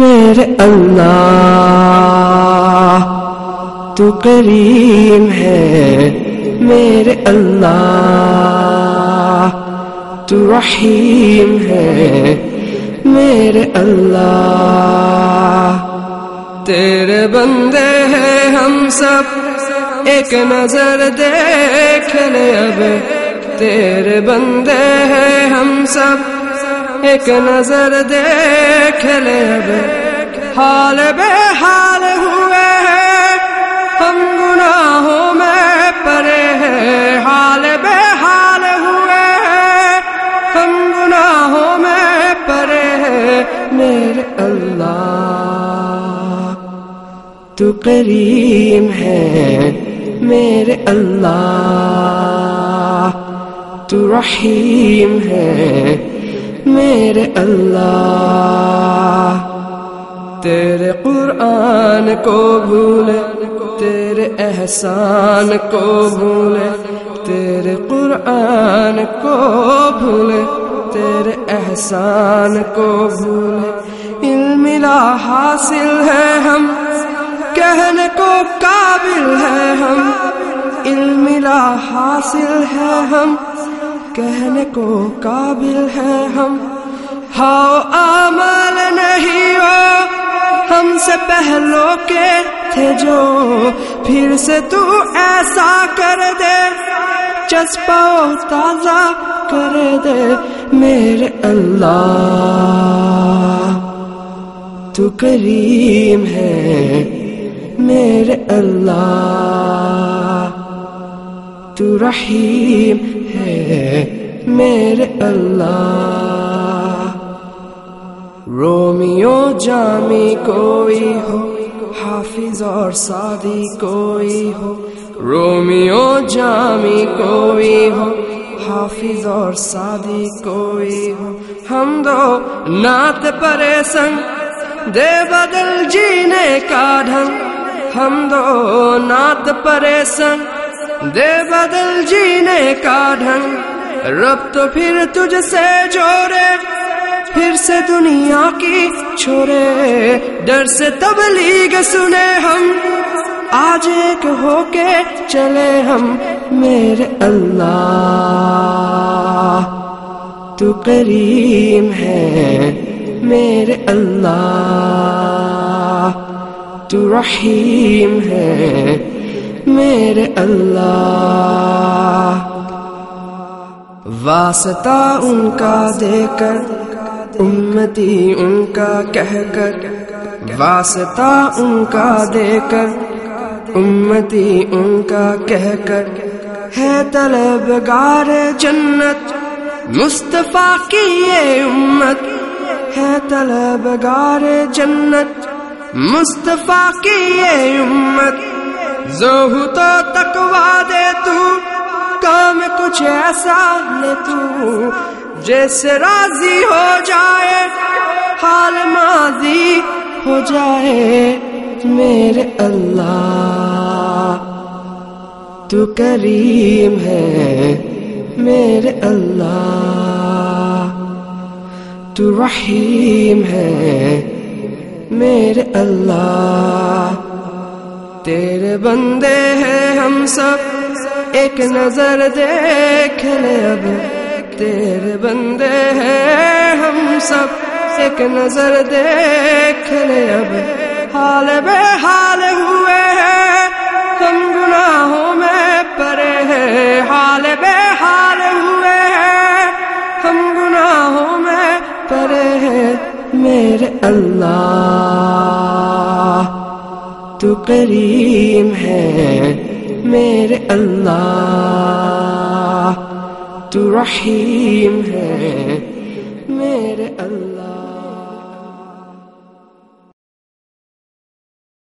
میرے اللہ، تو کریم ہے میرے اللہ، تو رحیم ہے میرے اللہ۔ تیرے بندے ہیں ہم سب، ایک نظر دیکھ لے اب۔ تیرے بندے ہیں ہم سب ایک نظر دیکھ لے حال بے حال ہوئے۔ ہم گناہوں میں پڑے ہیں۔ حال بے حال ہوئے۔ ہم گناہوں میں پڑے ہیں۔ میرے اللہ، تو کریم ہے۔ میرے اللہ، تو رحیم ہے۔ میرے اللہ، تیرے قرآن کو بھولے، تیرے احسان کو بھولے، تیرے قرآن کو بھولے، تیرے احسان کو بھولے۔ علم لا حاصل ہے ہم، کہنے کو قابل ہے ہم۔ علم لا حاصل ہے ہم، کہنے کو قابل ہے ہم۔ ہاؤ عمل نہیں ہو، ہم سے پہلو کے تھے جو، پھر سے تو ایسا کر دے، چسپا تازہ کر دے میرے اللہ۔ تو کریم ہے میرے اللہ۔ تو رحیم ہے میرے اللہ۔ جامی کوئی ہو، حافظ اور سادی کوئی ہو۔ رومیو جامی کوئی ہو، حافظ اور سادی کوئی ہو۔ ہم دو نعت پرے سنگ دے بدل جینے کا ڈھنگ۔ ہم دو نعت پرے سنگ دے بدل جینے کا ڈھنگ۔ رب تو پھر تجھ سے جوڑے۔ پھر سے دنیا کی چھوڑے، ڈر سے تبلیغ سنے ہم۔ آج ایک ہو کے چلے ہم۔ میرے اللہ، تو کریم ہے۔ میرے اللہ، تو رحیم ہے۔ میرے اللہ۔ واسطہ ان کا دے کر امتی ان کا کہہ کر، واسطہ ان کا دے کر، امتی ان کا کہہ کر، ہے طلبگار جنت، مصطفیٰ کی یہ امت، ہے طلبگار جنت، مصطفیٰ کی یہ امت زہو تو تکوا دے تو، کام کچھ ایسا لے تو جیسے راضی ہو جائے، حال ماضی ہو جائے۔ میرے اللہ، تو کریم ہے۔ میرے اللہ، تو رحیم ہے۔ میرے اللہ، تیرے بندے ہیں ہم سب۔ ایک نظر دیکھ لے اب۔ تیرے بندے ہیں ہم سب۔ ایک نظر دیکھ لے اب۔ حال بے حال ہوئے ہیں۔ ہم گناہوں میں پڑے ہیں۔ حال بے حال ہوئے ہیں۔ ہم گناہوں میں پڑے ہیں۔ میرے اللہ، تو کریم ہے۔ میرے اللہ۔ تو رحیم ہے میرے اللہ۔